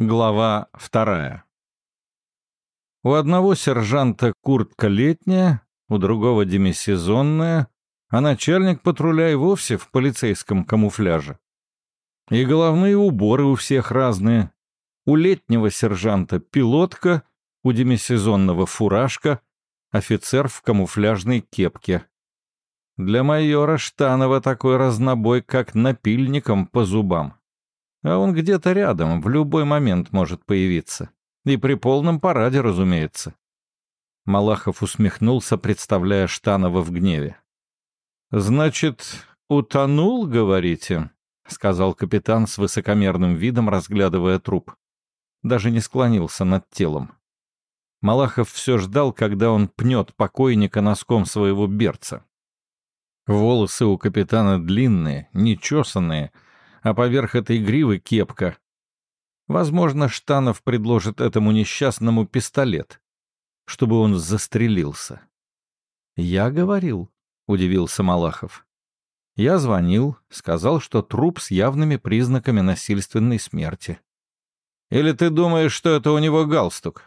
Глава вторая. У одного сержанта куртка летняя, у другого демисезонная, а начальник патруля и вовсе в полицейском камуфляже. И головные уборы у всех разные. У летнего сержанта пилотка, у демисезонного фуражка, офицер в камуфляжной кепке. Для майора Штанова такой разнобой, как напильником по зубам. А он где-то рядом, в любой момент может появиться. И при полном параде, разумеется. Малахов усмехнулся, представляя Штанова в гневе. «Значит, утонул, говорите?» — сказал капитан с высокомерным видом, разглядывая труп. Даже не склонился над телом. Малахов все ждал, когда он пнет покойника носком своего берца. Волосы у капитана длинные, нечесанные — а поверх этой гривы кепка. Возможно, Штанов предложит этому несчастному пистолет, чтобы он застрелился. «Я говорил», — удивился Малахов. «Я звонил, сказал, что труп с явными признаками насильственной смерти». «Или ты думаешь, что это у него галстук?»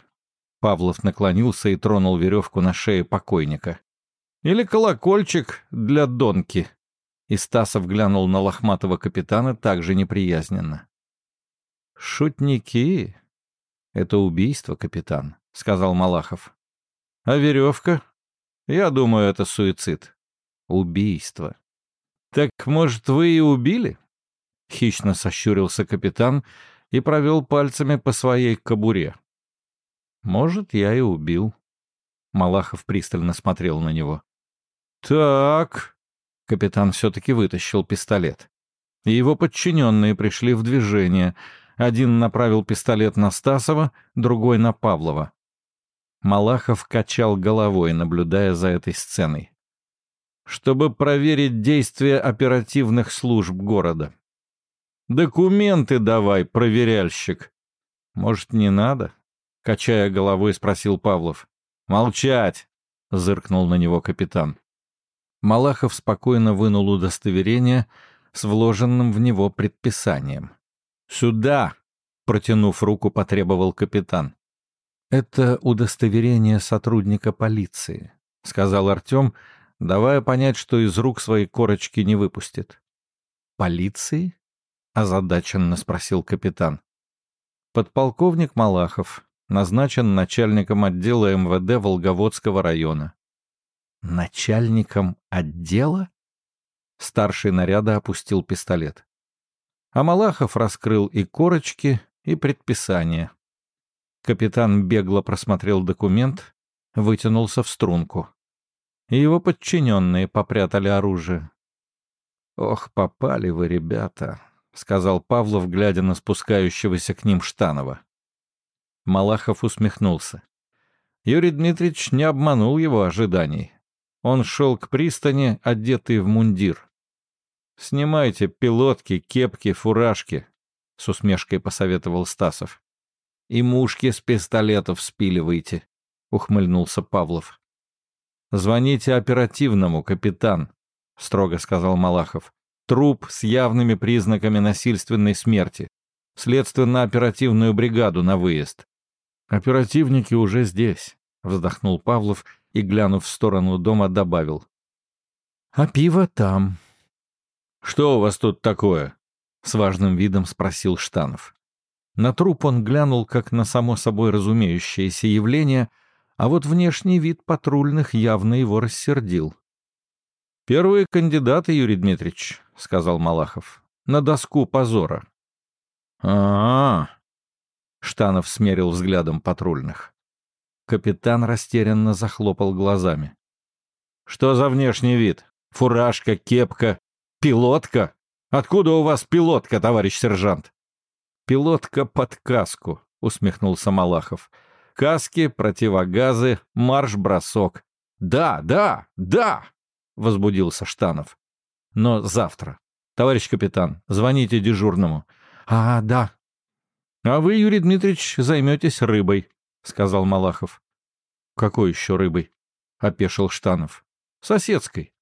Павлов наклонился и тронул веревку на шее покойника. «Или колокольчик для донки?» И Стасов глянул на лохматого капитана также неприязненно. «Шутники? Это убийство, капитан», — сказал Малахов. «А веревка? Я думаю, это суицид. Убийство. Так, может, вы и убили?» Хищно сощурился капитан и провел пальцами по своей кобуре. «Может, я и убил». Малахов пристально смотрел на него. «Так», Капитан все-таки вытащил пистолет. И его подчиненные пришли в движение. Один направил пистолет на Стасова, другой — на Павлова. Малахов качал головой, наблюдая за этой сценой. «Чтобы проверить действия оперативных служб города». «Документы давай, проверяльщик». «Может, не надо?» — качая головой, спросил Павлов. «Молчать!» — зыркнул на него капитан. Малахов спокойно вынул удостоверение с вложенным в него предписанием. «Сюда!» — протянув руку, потребовал капитан. «Это удостоверение сотрудника полиции», — сказал Артем, давая понять, что из рук своей корочки не выпустит. «Полиции?» — озадаченно спросил капитан. «Подполковник Малахов назначен начальником отдела МВД Волговодского района. Начальником отдела? Старший наряда опустил пистолет. А Малахов раскрыл и корочки, и предписания. Капитан бегло просмотрел документ, вытянулся в струнку. И его подчиненные попрятали оружие. «Ох, попали вы, ребята», — сказал Павлов, глядя на спускающегося к ним Штанова. Малахов усмехнулся. Юрий Дмитриевич не обманул его ожиданий. Он шел к пристани, одетый в мундир. «Снимайте пилотки, кепки, фуражки», — с усмешкой посоветовал Стасов. «И мушки с пистолетов спиливайте», — ухмыльнулся Павлов. «Звоните оперативному, капитан», — строго сказал Малахов. «Труп с явными признаками насильственной смерти. Следственно-оперативную бригаду на выезд». «Оперативники уже здесь», — вздохнул Павлов и, глянув в сторону дома, добавил. «А пиво там». «Что у вас тут такое?» — с важным видом спросил Штанов. На труп он глянул, как на само собой разумеющееся явление, а вот внешний вид патрульных явно его рассердил. «Первые кандидаты, Юрий Дмитриевич», — сказал Малахов, — «на доску позора». «А-а-а!» — Штанов смерил взглядом патрульных. Капитан растерянно захлопал глазами. «Что за внешний вид? Фуражка, кепка, пилотка? Откуда у вас пилотка, товарищ сержант?» «Пилотка под каску», — усмехнулся Малахов. «Каски, противогазы, марш-бросок». «Да, да, да!» — возбудился Штанов. «Но завтра. Товарищ капитан, звоните дежурному». «А, да». «А вы, Юрий Дмитриевич, займетесь рыбой», — сказал Малахов. «Какой еще рыбой?» — опешил Штанов. «Соседской».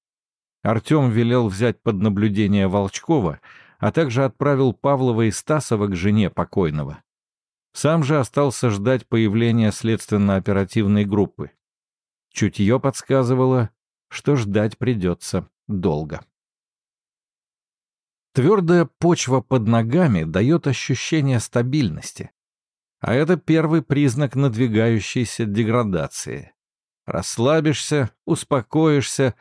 Артем велел взять под наблюдение Волчкова, а также отправил Павлова и Стасова к жене покойного. Сам же остался ждать появления следственно-оперативной группы. Чутье подсказывало, что ждать придется долго. Твердая почва под ногами дает ощущение стабильности. А это первый признак надвигающейся деградации. Расслабишься, успокоишься,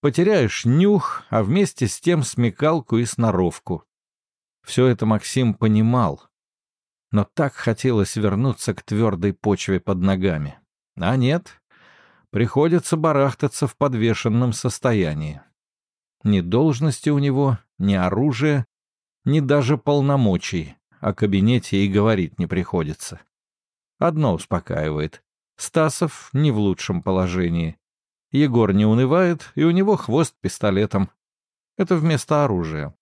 потеряешь нюх, а вместе с тем смекалку и сноровку. Все это Максим понимал. Но так хотелось вернуться к твердой почве под ногами. А нет, приходится барахтаться в подвешенном состоянии. Ни должности у него, ни оружия, ни даже полномочий о кабинете и говорить не приходится. Одно успокаивает. Стасов не в лучшем положении. Егор не унывает, и у него хвост пистолетом. Это вместо оружия.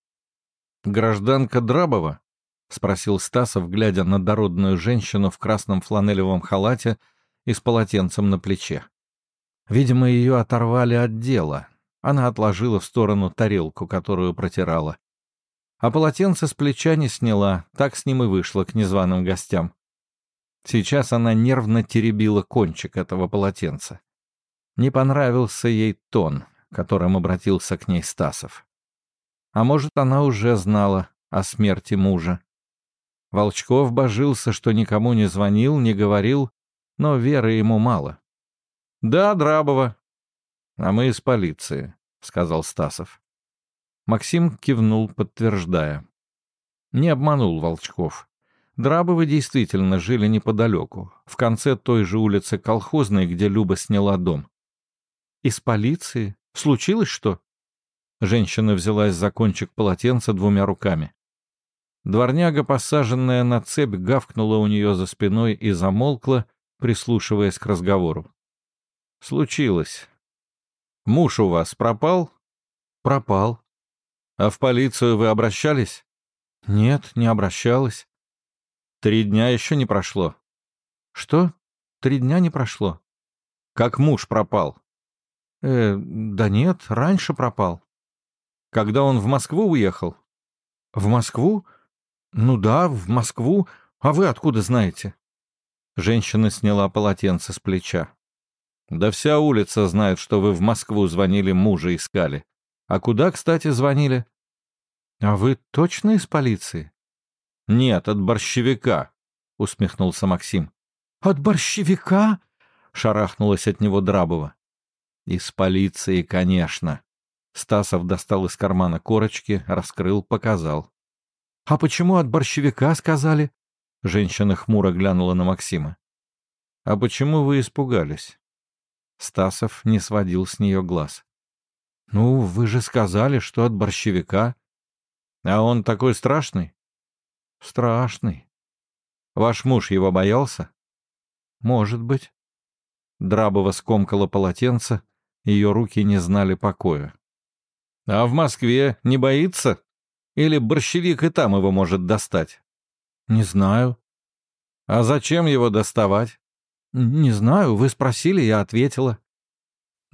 «Гражданка Драбова?» — спросил Стасов, глядя на дородную женщину в красном фланелевом халате и с полотенцем на плече. Видимо, ее оторвали от дела. Она отложила в сторону тарелку, которую протирала. А полотенце с плеча не сняла, так с ним и вышла к незваным гостям. Сейчас она нервно теребила кончик этого полотенца. Не понравился ей тон, которым обратился к ней Стасов. А может, она уже знала о смерти мужа. Волчков божился, что никому не звонил, не говорил, но веры ему мало. «Да, Драбова». «А мы из полиции», — сказал Стасов. Максим кивнул, подтверждая. Не обманул Волчков. Драбовы действительно жили неподалеку, в конце той же улицы Колхозной, где Люба сняла дом. «Из полиции? Случилось что?» Женщина взялась за кончик полотенца двумя руками. Дворняга, посаженная на цепь, гавкнула у нее за спиной и замолкла, прислушиваясь к разговору. «Случилось. Муж у вас пропал?» «Пропал. А в полицию вы обращались? Нет, не обращалась. Три дня еще не прошло. Что? Три дня не прошло? Как муж пропал? Э, да нет, раньше пропал. Когда он в Москву уехал? В Москву? Ну да, в Москву. А вы откуда знаете? Женщина сняла полотенце с плеча. Да вся улица знает, что вы в Москву звонили, мужа искали. А куда, кстати, звонили? А вы точно из полиции? Нет, от борщевика, усмехнулся Максим. От борщевика? шарахнулась от него Драбова. Из полиции, конечно. Стасов достал из кармана корочки, раскрыл, показал. «А почему от борщевика сказали?» Женщина хмуро глянула на Максима. «А почему вы испугались?» Стасов не сводил с нее глаз. «Ну, вы же сказали, что от борщевика». «А он такой страшный?» «Страшный. Ваш муж его боялся?» «Может быть». Драбова скомкала полотенце, ее руки не знали покоя. «А в Москве не боится? Или борщевик и там его может достать?» «Не знаю». «А зачем его доставать?» «Не знаю, вы спросили, я ответила».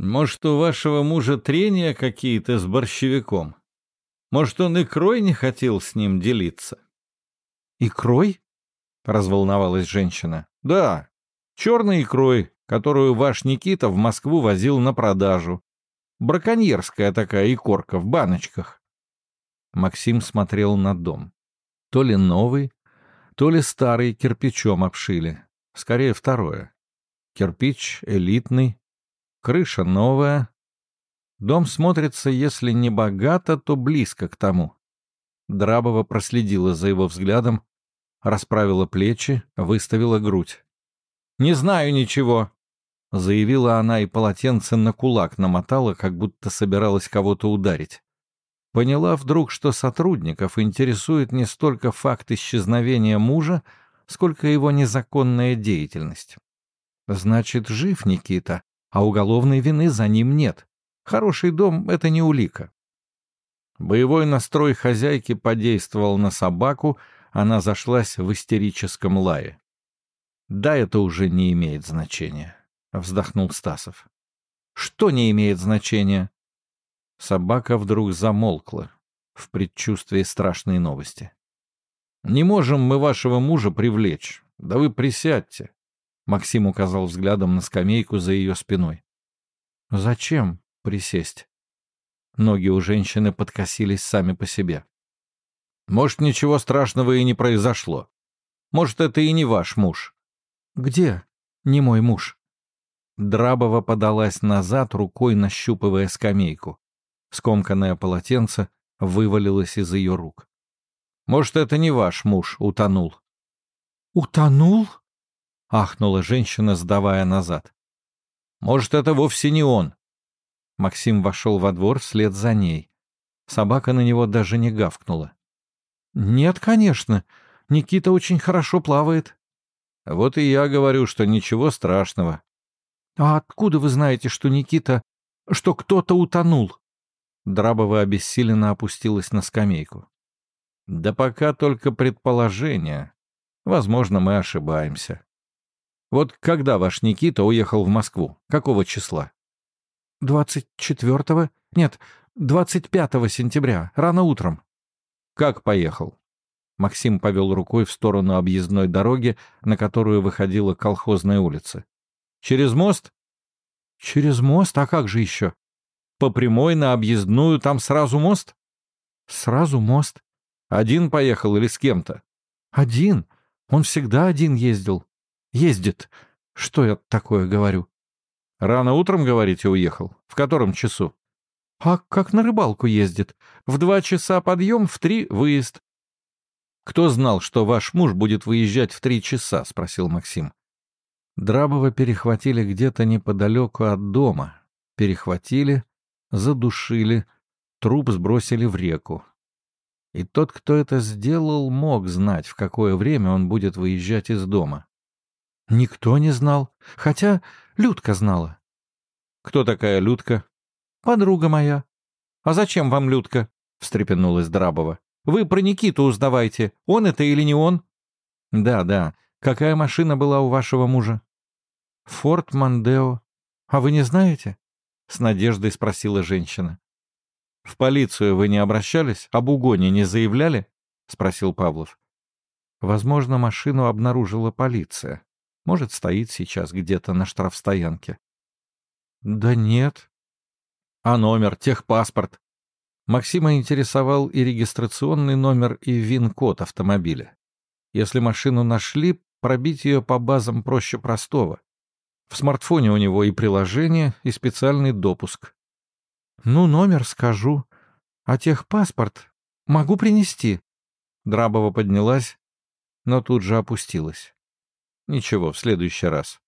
Может, у вашего мужа трения какие-то с борщевиком? Может, он икрой не хотел с ним делиться? Икрой? Разволновалась женщина. Да, черной икрой, которую ваш Никита в Москву возил на продажу. Браконьерская такая икорка в баночках. Максим смотрел на дом. То ли новый, то ли старый кирпичом обшили. Скорее второе. Кирпич элитный, Крыша новая. Дом смотрится, если не богато, то близко к тому. Драбова проследила за его взглядом, расправила плечи, выставила грудь. «Не знаю ничего», — заявила она и полотенце на кулак намотала, как будто собиралась кого-то ударить. Поняла вдруг, что сотрудников интересует не столько факт исчезновения мужа, сколько его незаконная деятельность. «Значит, жив Никита», а уголовной вины за ним нет. Хороший дом — это не улика. Боевой настрой хозяйки подействовал на собаку, она зашлась в истерическом лае. «Да, это уже не имеет значения», — вздохнул Стасов. «Что не имеет значения?» Собака вдруг замолкла в предчувствии страшной новости. Не можем мы вашего мужа привлечь. Да вы присядьте. Максим указал взглядом на скамейку за ее спиной. Зачем присесть? Ноги у женщины подкосились сами по себе. Может, ничего страшного и не произошло. Может, это и не ваш муж. Где? Не мой муж. Драбова подалась назад, рукой нащупывая скамейку. Скомканное полотенце вывалилось из ее рук. Может, это не ваш муж утонул. Утонул? Ахнула женщина, сдавая назад. Может, это вовсе не он. Максим вошел во двор вслед за ней. Собака на него даже не гавкнула. «Нет, конечно. Никита очень хорошо плавает». «Вот и я говорю, что ничего страшного». «А откуда вы знаете, что Никита... что кто-то утонул?» Драбова обессиленно опустилась на скамейку. «Да пока только предположение. Возможно, мы ошибаемся. Вот когда ваш Никита уехал в Москву? Какого числа?» «Двадцать четвертого? Нет, двадцать пятого сентября, рано утром». «Как поехал?» Максим повел рукой в сторону объездной дороги, на которую выходила колхозная улица. «Через мост?» «Через мост? А как же еще?» «По прямой на объездную, там сразу мост?» «Сразу мост». «Один поехал или с кем-то?» «Один. Он всегда один ездил. Ездит. Что я такое говорю?» «Рано утром, говорите, уехал? В котором часу?» «А как на рыбалку ездит? В два часа подъем, в три выезд». «Кто знал, что ваш муж будет выезжать в три часа?» — спросил Максим. Драбова перехватили где-то неподалеку от дома. Перехватили, задушили, труп сбросили в реку. И тот, кто это сделал, мог знать, в какое время он будет выезжать из дома. Никто не знал, хотя Людка знала. «Кто такая Людка?» «Подруга моя». «А зачем вам Людка?» — встрепенулась Драбова. «Вы про Никиту узнавайте, он это или не он?» «Да, да. Какая машина была у вашего мужа?» «Форд Мандео. А вы не знаете?» — с надеждой спросила женщина. «В полицию вы не обращались? Об угоне не заявляли?» — спросил Павлов. «Возможно, машину обнаружила полиция. Может, стоит сейчас где-то на штрафстоянке». «Да нет», а номер, техпаспорт? Максима интересовал и регистрационный номер, и ВИН-код автомобиля. Если машину нашли, пробить ее по базам проще простого. В смартфоне у него и приложение, и специальный допуск. «Ну, номер скажу. А техпаспорт могу принести». Драбова поднялась, но тут же опустилась. «Ничего, в следующий раз».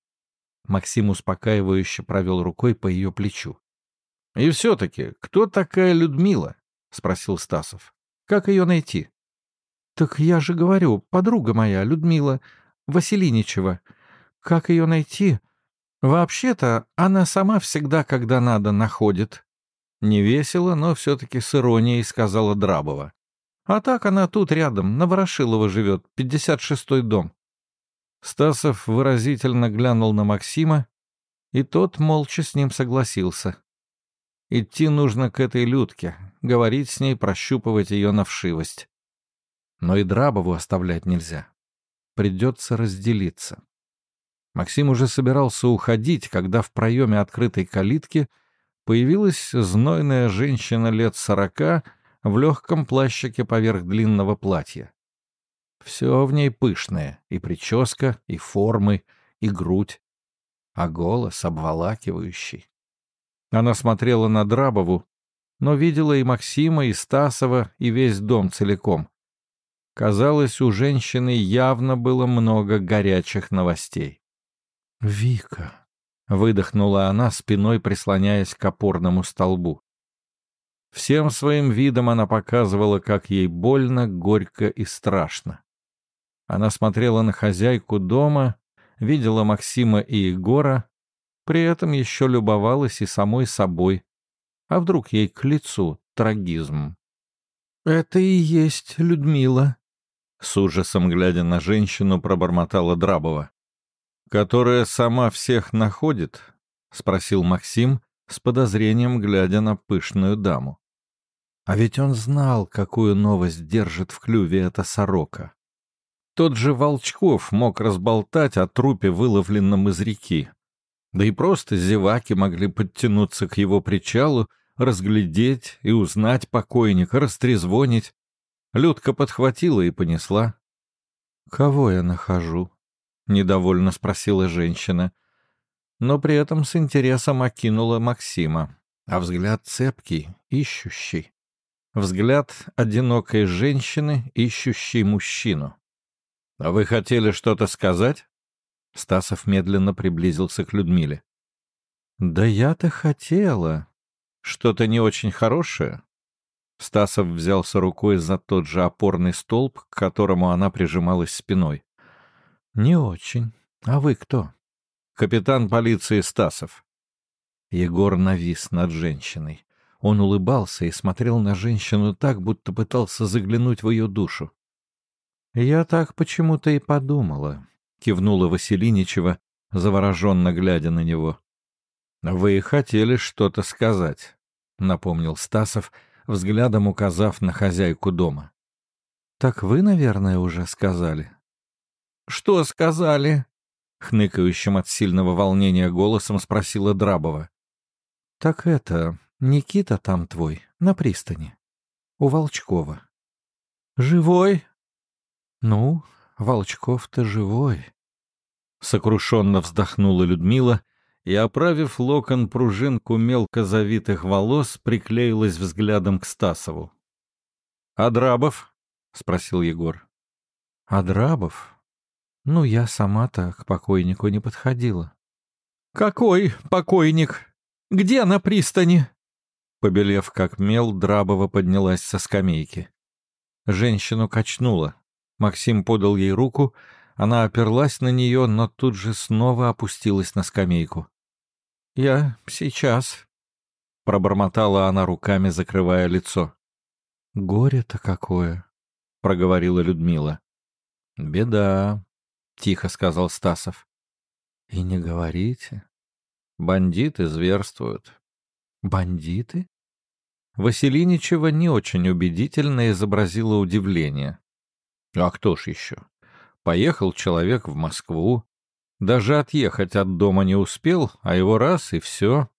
Максим успокаивающе провел рукой по ее плечу. «И все-таки, кто такая Людмила?» — спросил Стасов. «Как ее найти?» «Так я же говорю, подруга моя, Людмила Василиничева. Как ее найти? Вообще-то, она сама всегда, когда надо, находит». Не весело, но все-таки с иронией сказала Драбова. «А так она тут рядом, на Ворошилова живет, 56-й дом». Стасов выразительно глянул на Максима, и тот молча с ним согласился. Идти нужно к этой Людке, говорить с ней, прощупывать ее на вшивость. Но и Драбову оставлять нельзя. Придется разделиться. Максим уже собирался уходить, когда в проеме открытой калитки появилась знойная женщина лет сорока в легком плащике поверх длинного платья. Все в ней пышное, и прическа, и формы, и грудь, а голос обволакивающий. Она смотрела на Драбову, но видела и Максима, и Стасова, и весь дом целиком. Казалось, у женщины явно было много горячих новостей. «Вика», — выдохнула она, спиной прислоняясь к опорному столбу. Всем своим видом она показывала, как ей больно, горько и страшно. Она смотрела на хозяйку дома, видела Максима и Егора, при этом еще любовалась и самой собой. А вдруг ей к лицу трагизм? «Это и есть Людмила», — с ужасом глядя на женщину пробормотала Драбова. «Которая сама всех находит?» — спросил Максим, с подозрением глядя на пышную даму. А ведь он знал, какую новость держит в клюве эта сорока. Тот же Волчков мог разболтать о трупе, выловленном из реки. Да и просто зеваки могли подтянуться к его причалу, разглядеть и узнать покойника, растрезвонить. Людка подхватила и понесла. «Кого я нахожу?» — недовольно спросила женщина. Но при этом с интересом окинула Максима, а взгляд цепкий, ищущий. Взгляд одинокой женщины, ищущей мужчину. «А вы хотели что-то сказать?» Стасов медленно приблизился к Людмиле. «Да я-то хотела. Что-то не очень хорошее?» Стасов взялся рукой за тот же опорный столб, к которому она прижималась спиной. «Не очень. А вы кто?» «Капитан полиции Стасов». Егор навис над женщиной. Он улыбался и смотрел на женщину так, будто пытался заглянуть в ее душу. «Я так почему-то и подумала», — кивнула Василиничева, завороженно глядя на него. «Вы хотели что-то сказать», — напомнил Стасов, взглядом указав на хозяйку дома. «Так вы, наверное, уже сказали». «Что сказали?» — хныкающим от сильного волнения голосом спросила Драбова. «Так это, Никита там твой, на пристани. У Волчкова. Живой? Ну, Волчков-то живой. Сокрушенно вздохнула Людмила и, оправив локон пружинку мелко завитых волос, приклеилась взглядом к Стасову. «Адрабов?» — спросил Егор. «Адрабов? Ну, я сама-то к покойнику не подходила». «Какой покойник? Где на пристани?» Побелев как мел, Драбова поднялась со скамейки. Женщину качнуло. Максим подал ей руку, она оперлась на нее, но тут же снова опустилась на скамейку. «Я сейчас», — пробормотала она руками, закрывая лицо. «Горе-то какое», — проговорила Людмила. «Беда», — тихо сказал Стасов. «И не говорите. Бандиты зверствуют». «Бандиты?» Василиничева не очень убедительно изобразила удивление. А кто ж еще? Поехал человек в Москву. Даже отъехать от дома не успел, а его раз и все.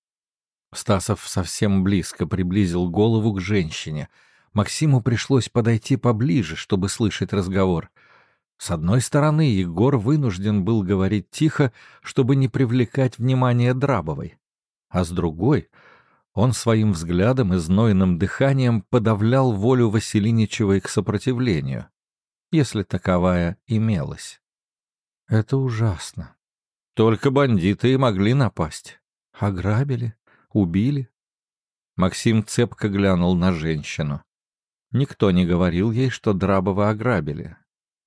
Стасов совсем близко приблизил голову к женщине. Максиму пришлось подойти поближе, чтобы слышать разговор. С одной стороны, Егор вынужден был говорить тихо, чтобы не привлекать внимание Драбовой. А с другой — он своим взглядом и знойным дыханием подавлял волю Василиничевой к сопротивлению, если таковая имелась. Это ужасно. Только бандиты и могли напасть. Ограбили, убили. Максим цепко глянул на женщину. Никто не говорил ей, что Драбова ограбили.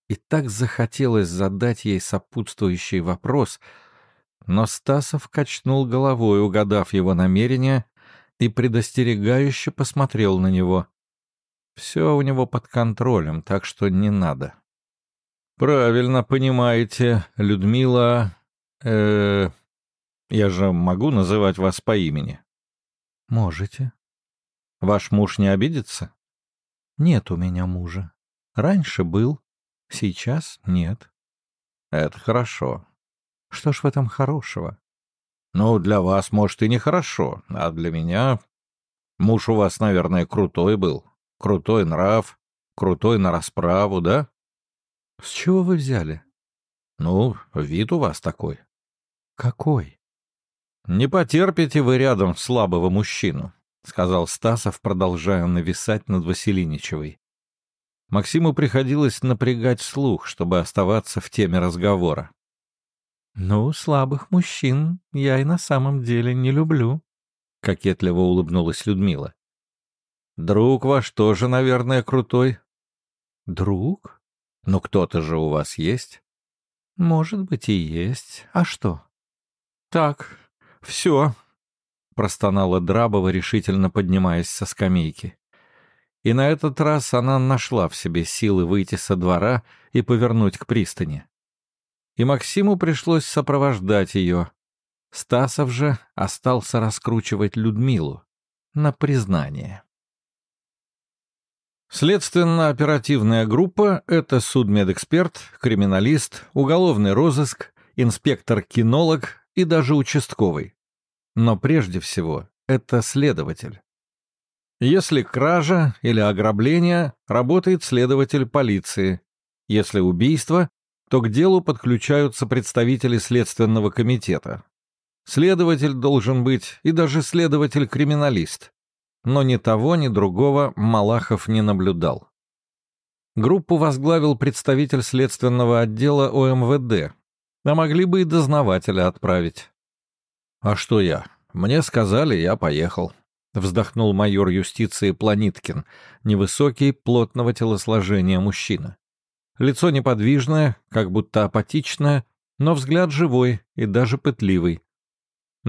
И так захотелось задать ей сопутствующий вопрос, но Стасов качнул головой, угадав его намерение, и предостерегающе посмотрел на него. Все у него под контролем, так что не надо. «Правильно понимаете, Людмила... э Я же могу называть вас по имени?» «Можете». «Ваш муж не обидится?» «Нет у меня мужа. Раньше был, сейчас нет». «Это хорошо». «Что ж в этом хорошего?» Ну, для вас, может, и нехорошо, а для меня... Муж у вас, наверное, крутой был. Крутой нрав, крутой на расправу, да? С чего вы взяли? Ну, вид у вас такой. Какой? Не потерпите вы рядом слабого мужчину, сказал Стасов, продолжая нависать над Василиничевой. Максиму приходилось напрягать слух, чтобы оставаться в теме разговора. «Ну, слабых мужчин я и на самом деле не люблю», — кокетливо улыбнулась Людмила. «Друг ваш тоже, наверное, крутой». «Друг? Ну, кто-то же у вас есть?» «Может быть, и есть. А что?» «Так, все», — простонала Драбова, решительно поднимаясь со скамейки. И на этот раз она нашла в себе силы выйти со двора и повернуть к пристани и Максиму пришлось сопровождать ее. Стасов же остался раскручивать Людмилу на признание. Следственно-оперативная группа — это судмедэксперт, криминалист, уголовный розыск, инспектор-кинолог и даже участковый. Но прежде всего это следователь. Если кража или ограбление, работает следователь полиции. Если убийство, то к делу подключаются представители Следственного комитета. Следователь должен быть и даже следователь-криминалист. Но ни того, ни другого Малахов не наблюдал. Группу возглавил представитель следственного отдела ОМВД, а могли бы и дознавателя отправить. «А что я? Мне сказали, я поехал», — вздохнул майор юстиции Планиткин, невысокий, плотного телосложения мужчина. Лицо неподвижное, как будто апатичное, но взгляд живой и даже пытливый.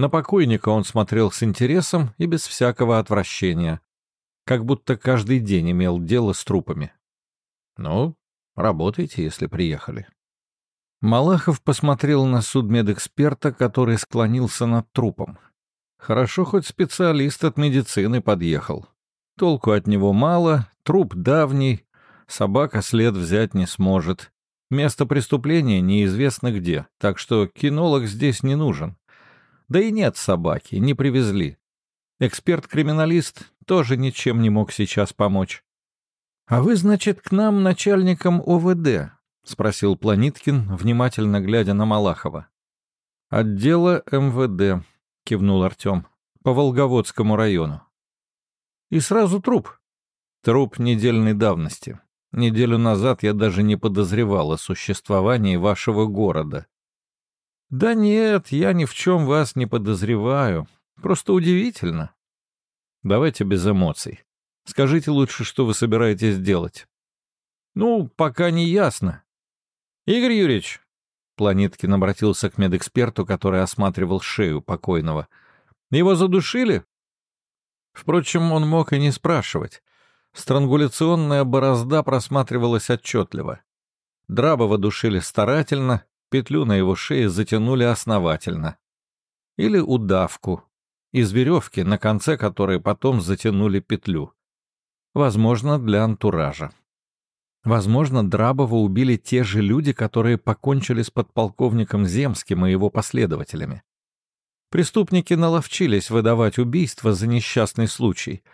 На покойника он смотрел с интересом и без всякого отвращения, как будто каждый день имел дело с трупами. «Ну, работайте, если приехали». Малахов посмотрел на судмедэксперта, который склонился над трупом. Хорошо, хоть специалист от медицины подъехал. Толку от него мало, труп давний, Собака след взять не сможет. Место преступления неизвестно где, так что кинолог здесь не нужен. Да и нет собаки, не привезли. Эксперт-криминалист тоже ничем не мог сейчас помочь. — А вы, значит, к нам начальником ОВД? — спросил Планиткин, внимательно глядя на Малахова. — Отдела МВД, — кивнул Артем, — по Волговодскому району. — И сразу труп? — Труп недельной давности. Неделю назад я даже не подозревал о существовании вашего города. Да нет, я ни в чем вас не подозреваю. Просто удивительно. Давайте без эмоций. Скажите лучше, что вы собираетесь делать. Ну, пока не ясно. Игорь Юрьевич, Планеткин обратился к медэксперту, который осматривал шею покойного. Его задушили? Впрочем, он мог и не спрашивать. Странгуляционная борозда просматривалась отчетливо. Драбова душили старательно, петлю на его шее затянули основательно. Или удавку, из веревки, на конце которой потом затянули петлю. Возможно, для антуража. Возможно, Драбова убили те же люди, которые покончили с подполковником Земским и его последователями. Преступники наловчились выдавать убийства за несчастный случай —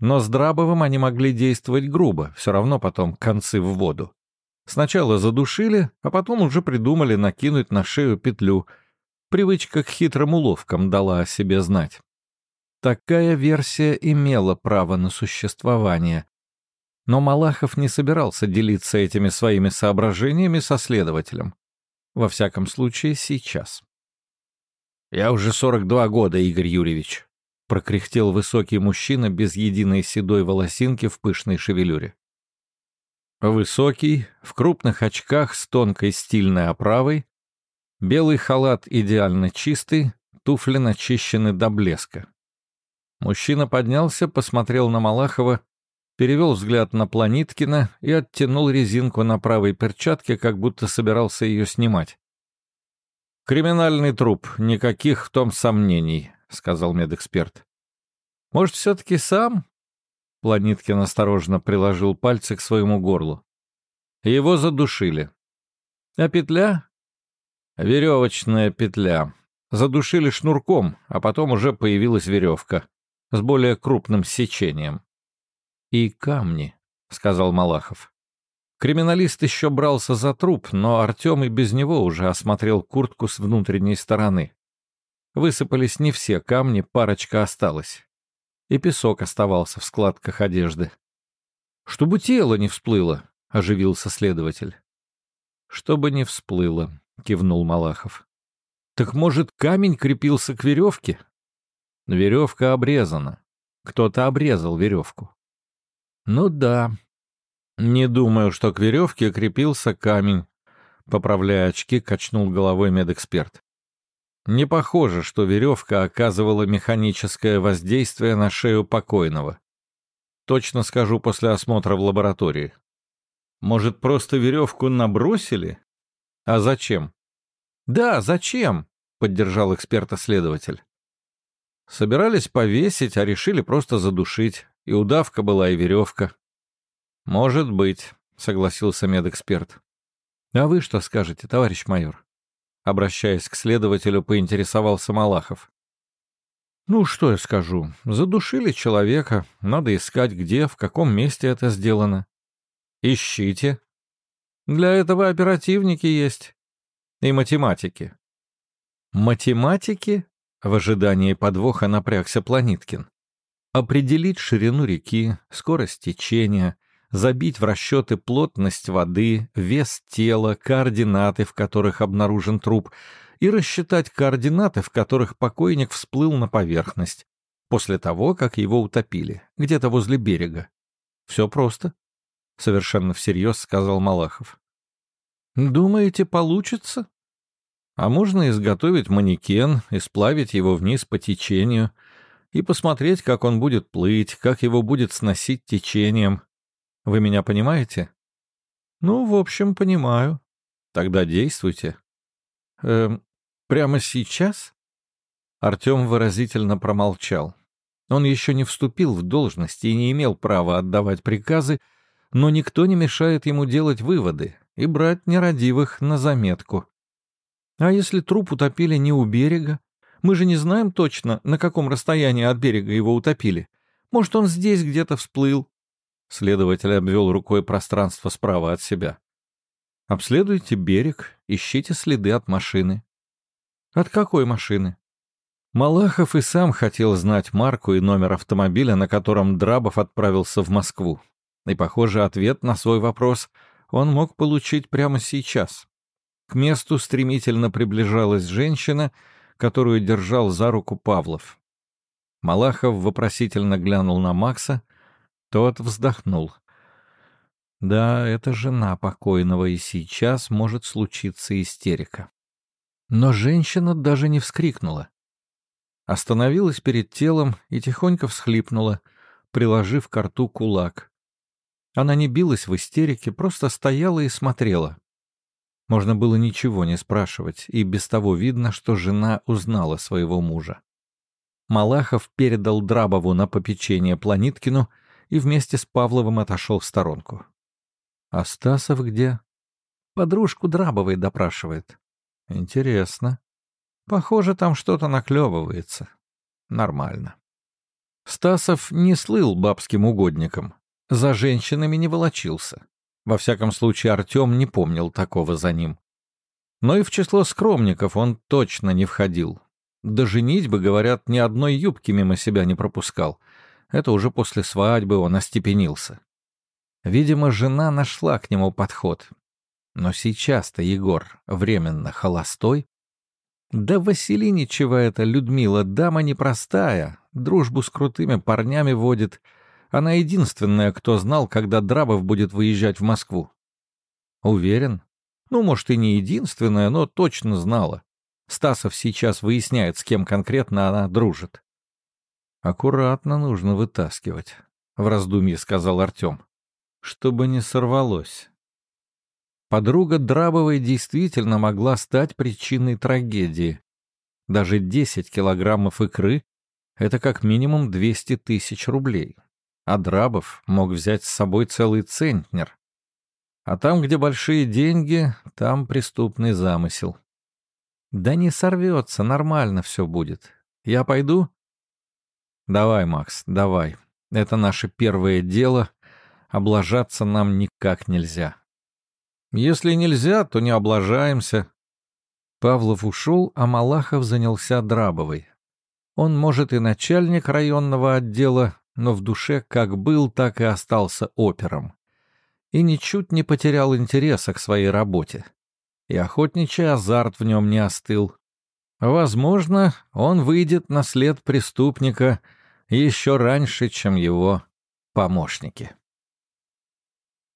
но с Драбовым они могли действовать грубо, все равно потом концы в воду. Сначала задушили, а потом уже придумали накинуть на шею петлю. Привычка к хитрым уловкам дала о себе знать. Такая версия имела право на существование. Но Малахов не собирался делиться этими своими соображениями со следователем. Во всяком случае, сейчас. «Я уже 42 года, Игорь Юрьевич», — прокряхтел высокий мужчина без единой седой волосинки в пышной шевелюре. Высокий, в крупных очках с тонкой стильной оправой, белый халат идеально чистый, туфли начищены до блеска. Мужчина поднялся, посмотрел на Малахова, перевел взгляд на Планиткина и оттянул резинку на правой перчатке, как будто собирался ее снимать. «Криминальный труп, никаких в том сомнений», — сказал медэксперт. «Может, все-таки сам?» Планиткин осторожно приложил пальцы к своему горлу. Его задушили. «А петля?» «Веревочная петля. Задушили шнурком, а потом уже появилась веревка с более крупным сечением». «И камни», — сказал Малахов. Криминалист еще брался за труп, но Артем и без него уже осмотрел куртку с внутренней стороны. Высыпались не все камни, парочка осталась. И песок оставался в складках одежды. «Чтобы тело не всплыло», — оживился следователь. «Чтобы не всплыло», — кивнул Малахов. «Так, может, камень крепился к веревке?» «Веревка обрезана. Кто-то обрезал веревку». «Ну да. Не думаю, что к веревке крепился камень», — поправляя очки, качнул головой медэксперт. Не похоже, что веревка оказывала механическое воздействие на шею покойного. Точно скажу после осмотра в лаборатории. Может, просто веревку набросили? А зачем? Да, зачем? Поддержал эксперта-следователь. Собирались повесить, а решили просто задушить. И удавка была, и веревка. «Может быть», — согласился медэксперт. «А вы что скажете, товарищ майор?» Обращаясь к следователю, поинтересовался Малахов. «Ну, что я скажу. Задушили человека. Надо искать, где, в каком месте это сделано. Ищите. Для этого оперативники есть. И математики». «Математики?» — в ожидании подвоха напрягся Планиткин. «Определить ширину реки, скорость течения, забить в расчеты плотность воды, вес тела, координаты, в которых обнаружен труп, и рассчитать координаты, в которых покойник всплыл на поверхность, после того, как его утопили, где-то возле берега. Все просто. Совершенно всерьез сказал Малахов. Думаете, получится? А можно изготовить манекен и сплавить его вниз по течению, и посмотреть, как он будет плыть, как его будет сносить течением, вы меня понимаете? Ну, в общем, понимаю. Тогда действуйте. Эм, прямо сейчас? Артем выразительно промолчал. Он еще не вступил в должность и не имел права отдавать приказы, но никто не мешает ему делать выводы и брать нерадивых на заметку. А если труп утопили не у берега? Мы же не знаем точно, на каком расстоянии от берега его утопили. Может, он здесь где-то всплыл, Следователь обвел рукой пространство справа от себя. «Обследуйте берег, ищите следы от машины». «От какой машины?» Малахов и сам хотел знать марку и номер автомобиля, на котором Драбов отправился в Москву. И, похоже, ответ на свой вопрос он мог получить прямо сейчас. К месту стремительно приближалась женщина, которую держал за руку Павлов. Малахов вопросительно глянул на Макса — тот вздохнул. Да, это жена покойного, и сейчас может случиться истерика. Но женщина даже не вскрикнула. Остановилась перед телом и тихонько всхлипнула, приложив к рту кулак. Она не билась в истерике, просто стояла и смотрела. Можно было ничего не спрашивать, и без того видно, что жена узнала своего мужа. Малахов передал Драбову на попечение Планиткину — и вместе с Павловым отошел в сторонку. «А Стасов где?» «Подружку Драбовой допрашивает». «Интересно. Похоже, там что-то наклевывается. Нормально». Стасов не слыл бабским угодником, за женщинами не волочился. Во всяком случае, Артем не помнил такого за ним. Но и в число скромников он точно не входил. До женитьбы, говорят, ни одной юбки мимо себя не пропускал — это уже после свадьбы он остепенился. Видимо, жена нашла к нему подход. Но сейчас-то Егор временно холостой. Да Василиничева эта Людмила дама непростая, дружбу с крутыми парнями водит. Она единственная, кто знал, когда Драбов будет выезжать в Москву. Уверен? Ну, может, и не единственная, но точно знала. Стасов сейчас выясняет, с кем конкретно она дружит. «Аккуратно нужно вытаскивать», — в раздумье сказал Артем. «Чтобы не сорвалось». Подруга Драбовой действительно могла стать причиной трагедии. Даже 10 килограммов икры — это как минимум 200 тысяч рублей. А Драбов мог взять с собой целый центнер. А там, где большие деньги, там преступный замысел. Да не сорвется, нормально все будет. Я пойду? Давай, Макс, давай. Это наше первое дело. Облажаться нам никак нельзя. Если нельзя, то не облажаемся. Павлов ушел, а Малахов занялся Драбовой. Он, может, и начальник районного отдела, но в душе как был, так и остался опером. И ничуть не потерял интереса к своей работе. И охотничий азарт в нем не остыл. Возможно, он выйдет на след преступника — еще раньше, чем его помощники.